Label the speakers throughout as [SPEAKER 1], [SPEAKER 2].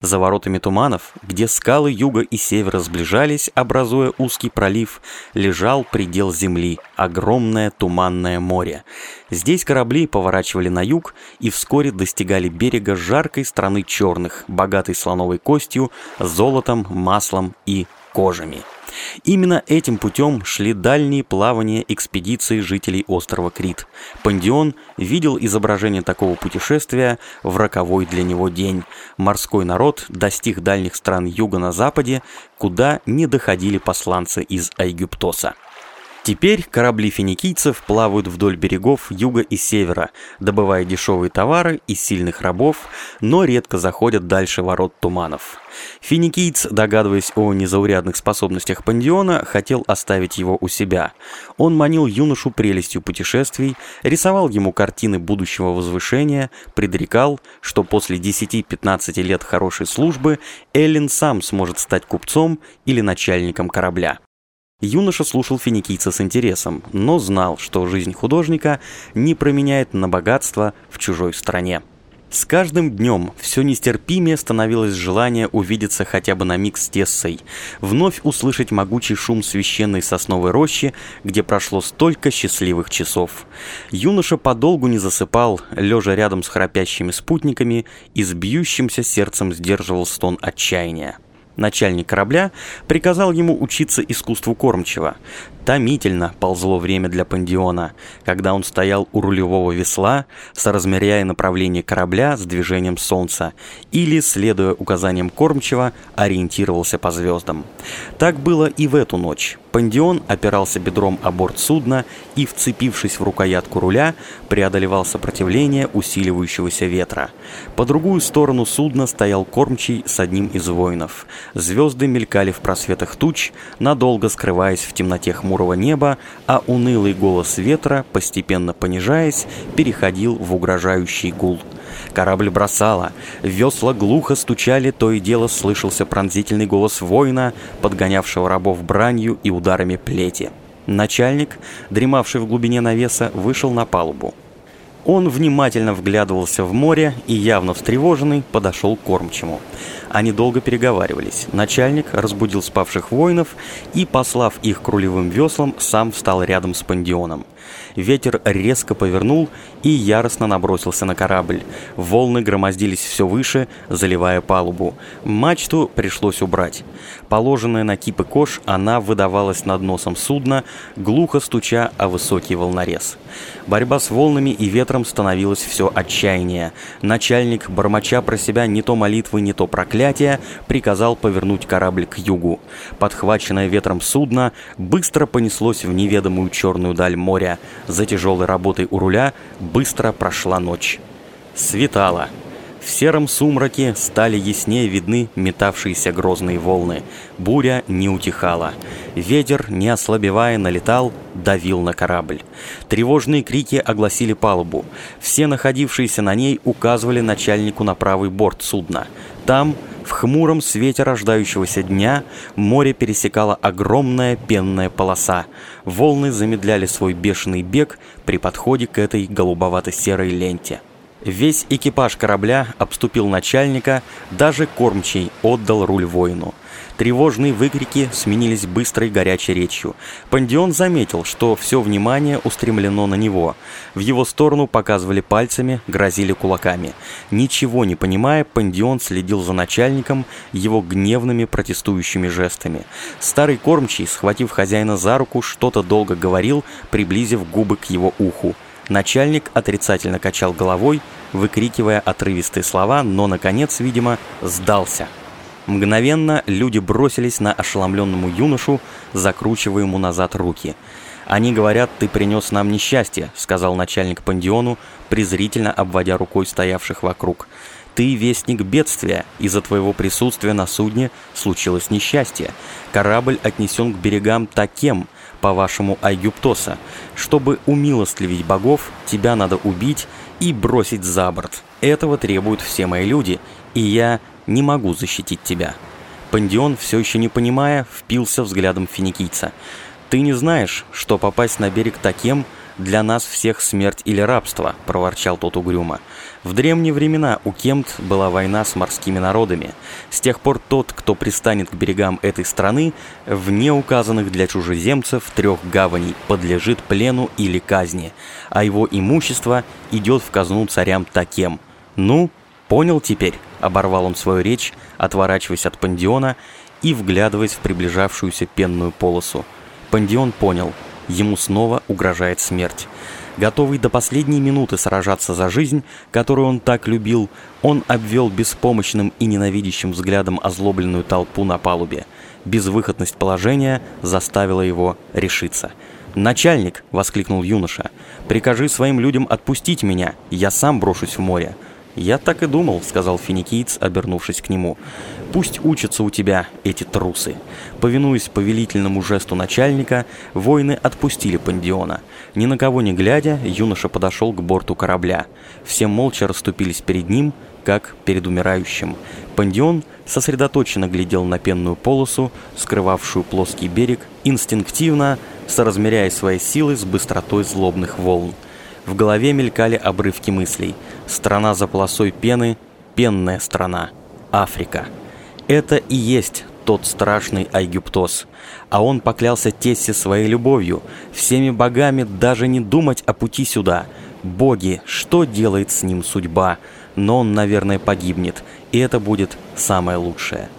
[SPEAKER 1] За воротами туманов, где скалы юга и севера сближались, образуя узкий пролив, лежал предел земли, огромное туманное море. Здесь корабли поворачивали на юг и вскоре достигали берега жаркой страны черных, богатой слоновой костью, золотом, маслом и кожами. Именно этим путем шли дальние плавания экспедиции жителей острова Крит. Пандион видел изображение такого путешествия в роковой для него день. Морской народ достиг дальних стран юга на западе, куда не доходили посланцы из Айгюптоса. Теперь корабли финикийцев плавают вдоль берегов юга и севера, добывая дешевые товары и сильных рабов, но редко заходят дальше ворот туманов. Финикийц, догадываясь о незаурядных способностях Пандиона, хотел оставить его у себя. Он манил юношу прелестью путешествий, рисовал ему картины будущего возвышения, предрекал, что после 10-15 лет хорошей службы Эллен сам сможет стать купцом или начальником корабля. Юноша слушал финикийца с интересом, но знал, что жизнь художника не променяет на богатство в чужой стране. С каждым днем все нестерпимее становилось желание увидеться хотя бы на миг с Тессой, вновь услышать могучий шум священной сосновой рощи, где прошло столько счастливых часов. Юноша подолгу не засыпал, лежа рядом с храпящими спутниками и с бьющимся сердцем сдерживал стон отчаяния начальник корабля, приказал ему учиться искусству кормчего. Томительно ползло время для Пандиона, когда он стоял у рулевого весла, соразмеряя направление корабля с движением солнца, или, следуя указаниям кормчего, ориентировался по звездам. Так было и в эту ночь. Пандион опирался бедром о борт судна и, вцепившись в рукоятку руля, преодолевал сопротивление усиливающегося ветра. По другую сторону судна стоял кормчий с одним из воинов. Звезды мелькали в просветах туч, надолго скрываясь в темноте хмурого неба, а унылый голос ветра, постепенно понижаясь, переходил в угрожающий гул. Корабль бросало, весла глухо стучали, то и дело слышался пронзительный голос воина, подгонявшего рабов бранью и ударами плети. Начальник, дремавший в глубине навеса, вышел на палубу. Он внимательно вглядывался в море и, явно встревоженный, подошел к кормчему. Они долго переговаривались. Начальник разбудил спавших воинов и, послав их к рулевым веслам, сам встал рядом с пандионом. Ветер резко повернул и яростно набросился на корабль. Волны громоздились все выше, заливая палубу. Мачту пришлось убрать. Положенная на кипы кош, она выдавалась над носом судна, глухо стуча о высокий волнорез. Борьба с волнами и ветром становилась все отчаяннее. Начальник, бормоча про себя не то молитвы, не то проклятия, приказал повернуть корабль к югу. Подхваченное ветром судно быстро понеслось в неведомую черную даль моря. За тяжелой работой у руля быстро прошла ночь. Светало. Сером сумраке стали яснее видны метавшиеся грозные волны. Буря не утихала. Ветер, не ослабевая, налетал, давил на корабль. Тревожные крики огласили палубу. Все находившиеся на ней указывали начальнику на правый борт судна. Там, в хмуром свете рождающегося дня, море пересекала огромная пенная полоса. Волны замедляли свой бешеный бег при подходе к этой голубовато-серой ленте. Весь экипаж корабля обступил начальника, даже кормчий отдал руль воину. Тревожные выкрики сменились быстрой горячей речью. Пандион заметил, что все внимание устремлено на него. В его сторону показывали пальцами, грозили кулаками. Ничего не понимая, Пандион следил за начальником его гневными протестующими жестами. Старый кормчий, схватив хозяина за руку, что-то долго говорил, приблизив губы к его уху. Начальник отрицательно качал головой, выкрикивая отрывистые слова, но, наконец, видимо, сдался. Мгновенно люди бросились на ошеломленному юношу, закручивая ему назад руки. «Они говорят, ты принес нам несчастье», — сказал начальник пандиону, презрительно обводя рукой стоявших вокруг. «Ты вестник бедствия. Из-за твоего присутствия на судне случилось несчастье. Корабль отнесен к берегам таким, по-вашему, Айгюптоса. Чтобы умилостливить богов, тебя надо убить и бросить за борт. Этого требуют все мои люди, и я не могу защитить тебя». Пандион, все еще не понимая, впился взглядом финикийца. «Ты не знаешь, что попасть на берег таким для нас всех смерть или рабство», — проворчал тот угрюмо. «В древние времена у Кемт была война с морскими народами. С тех пор тот, кто пристанет к берегам этой страны, вне указанных для чужеземцев трех гаваней, подлежит плену или казни, а его имущество идет в казну царям Такем. Ну, понял теперь?» — оборвал он свою речь, отворачиваясь от пандиона и вглядываясь в приближавшуюся пенную полосу. Пандион понял — ему снова угрожает смерть. Готовый до последней минуты сражаться за жизнь, которую он так любил, он обвел беспомощным и ненавидящим взглядом озлобленную толпу на палубе. Безвыходность положения заставила его решиться. «Начальник!» — воскликнул юноша. «Прикажи своим людям отпустить меня, я сам брошусь в море». «Я так и думал», — сказал финикиец, обернувшись к нему. «Пусть учатся у тебя эти трусы». Повинуясь повелительному жесту начальника, воины отпустили пандиона. Ни на кого не глядя, юноша подошел к борту корабля. Все молча расступились перед ним, как перед умирающим. Пандион сосредоточенно глядел на пенную полосу, скрывавшую плоский берег, инстинктивно соразмеряя свои силы с быстротой злобных волн. В голове мелькали обрывки мыслей. Страна за полосой пены, пенная страна, Африка. Это и есть тот страшный Айгюптос. А он поклялся Тессе своей любовью, всеми богами даже не думать о пути сюда. Боги, что делает с ним судьба? Но он, наверное, погибнет, и это будет самое лучшее.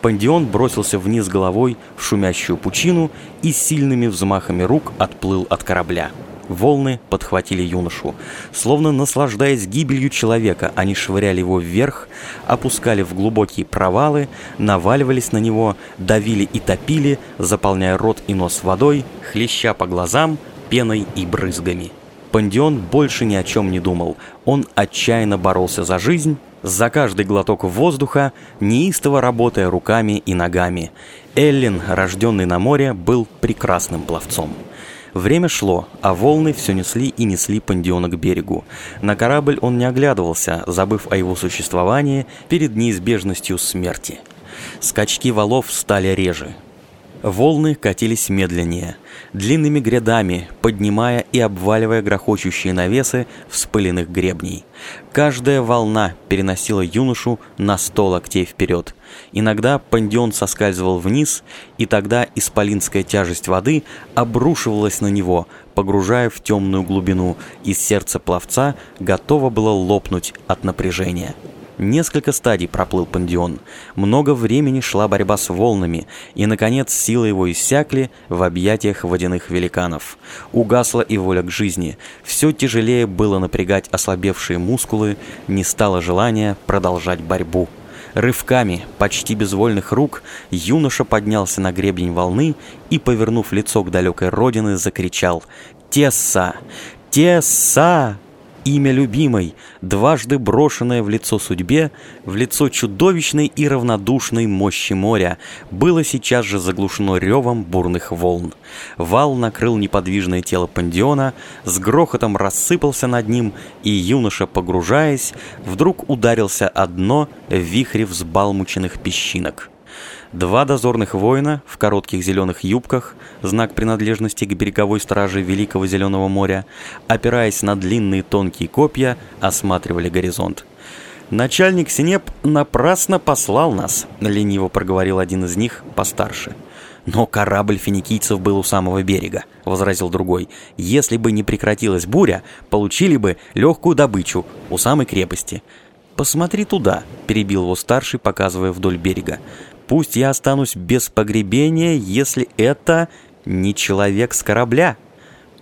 [SPEAKER 1] Пандион бросился вниз головой в шумящую пучину и сильными взмахами рук отплыл от корабля. Волны подхватили юношу. Словно наслаждаясь гибелью человека, они швыряли его вверх, опускали в глубокие провалы, наваливались на него, давили и топили, заполняя рот и нос водой, хлеща по глазам, пеной и брызгами. Пандион больше ни о чем не думал. Он отчаянно боролся за жизнь, за каждый глоток воздуха, неистово работая руками и ногами. Эллин, рожденный на море, был прекрасным пловцом. Время шло, а волны все несли и несли Пандиона к берегу. На корабль он не оглядывался, забыв о его существовании перед неизбежностью смерти. Скачки валов стали реже. Волны катились медленнее, длинными грядами, поднимая и обваливая грохочущие навесы вспыленных гребней. Каждая волна переносила юношу на сто локтей вперед. Иногда пандион соскальзывал вниз, и тогда исполинская тяжесть воды обрушивалась на него, погружая в темную глубину, и сердце пловца готово было лопнуть от напряжения. Несколько стадий проплыл Пандион. Много времени шла борьба с волнами, и, наконец, силы его иссякли в объятиях водяных великанов. Угасла и воля к жизни. Все тяжелее было напрягать ослабевшие мускулы, не стало желания продолжать борьбу. Рывками, почти безвольных рук, юноша поднялся на гребень волны и, повернув лицо к далекой родины, закричал «Тесса! Тесса!» Имя любимой, дважды брошенное в лицо судьбе, в лицо чудовищной и равнодушной мощи моря, было сейчас же заглушено ревом бурных волн. Вал накрыл неподвижное тело пандиона, с грохотом рассыпался над ним, и юноша, погружаясь, вдруг ударился о дно в вихре взбалмученных песчинок. Два дозорных воина в коротких зеленых юбках, знак принадлежности к береговой страже Великого Зеленого моря, опираясь на длинные тонкие копья, осматривали горизонт. «Начальник Синеп напрасно послал нас», — лениво проговорил один из них, постарше. «Но корабль финикийцев был у самого берега», — возразил другой. «Если бы не прекратилась буря, получили бы легкую добычу у самой крепости». «Посмотри туда», — перебил его старший, показывая вдоль берега. Пусть я останусь без погребения, если это не человек с корабля.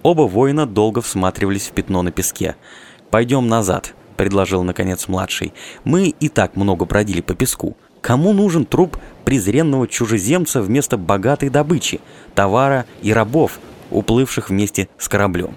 [SPEAKER 1] Оба воина долго всматривались в пятно на песке. «Пойдем назад», — предложил наконец младший. «Мы и так много бродили по песку. Кому нужен труп презренного чужеземца вместо богатой добычи, товара и рабов, уплывших вместе с кораблем?»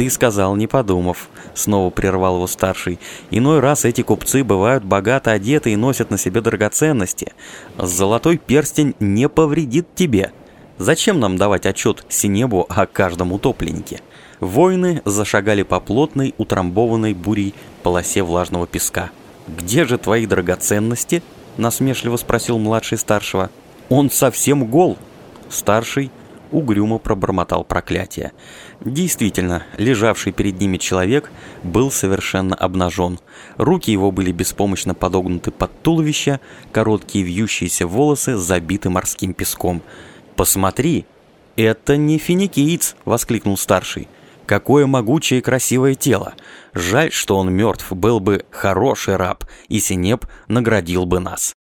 [SPEAKER 1] «Ты сказал, не подумав», — снова прервал его старший. «Иной раз эти купцы бывают богато одеты и носят на себе драгоценности. Золотой перстень не повредит тебе. Зачем нам давать отчет Синебу о каждом утопленнике?» Воины зашагали по плотной, утрамбованной бурей полосе влажного песка. «Где же твои драгоценности?» — насмешливо спросил младший старшего. «Он совсем гол!» Старший угрюмо пробормотал проклятие. Действительно, лежавший перед ними человек был совершенно обнажен. Руки его были беспомощно подогнуты под туловище, короткие вьющиеся волосы забиты морским песком. «Посмотри, это не финикиец!» — воскликнул старший. Какое могучее и красивое тело! Жаль, что он мертв, был бы хороший раб, и Синеп наградил бы нас.